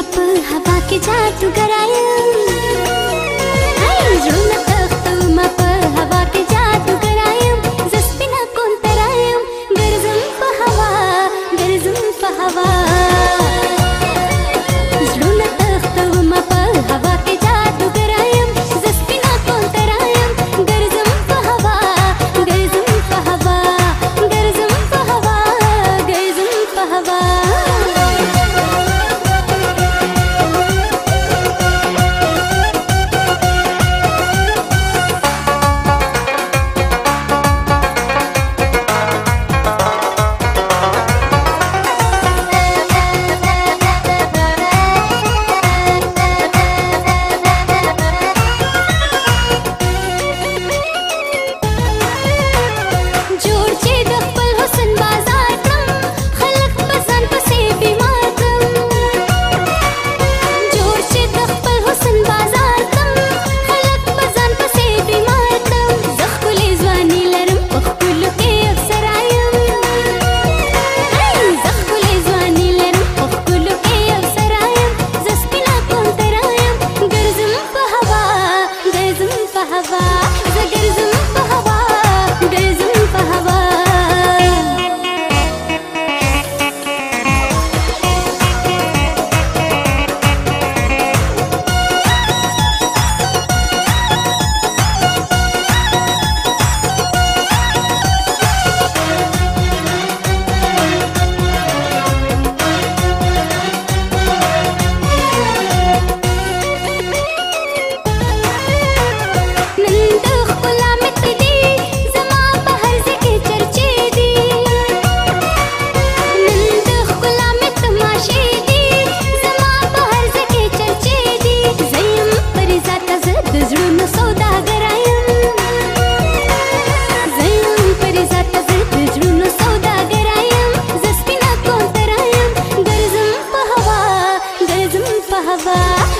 ap hawa ke jadugar aaya hai lava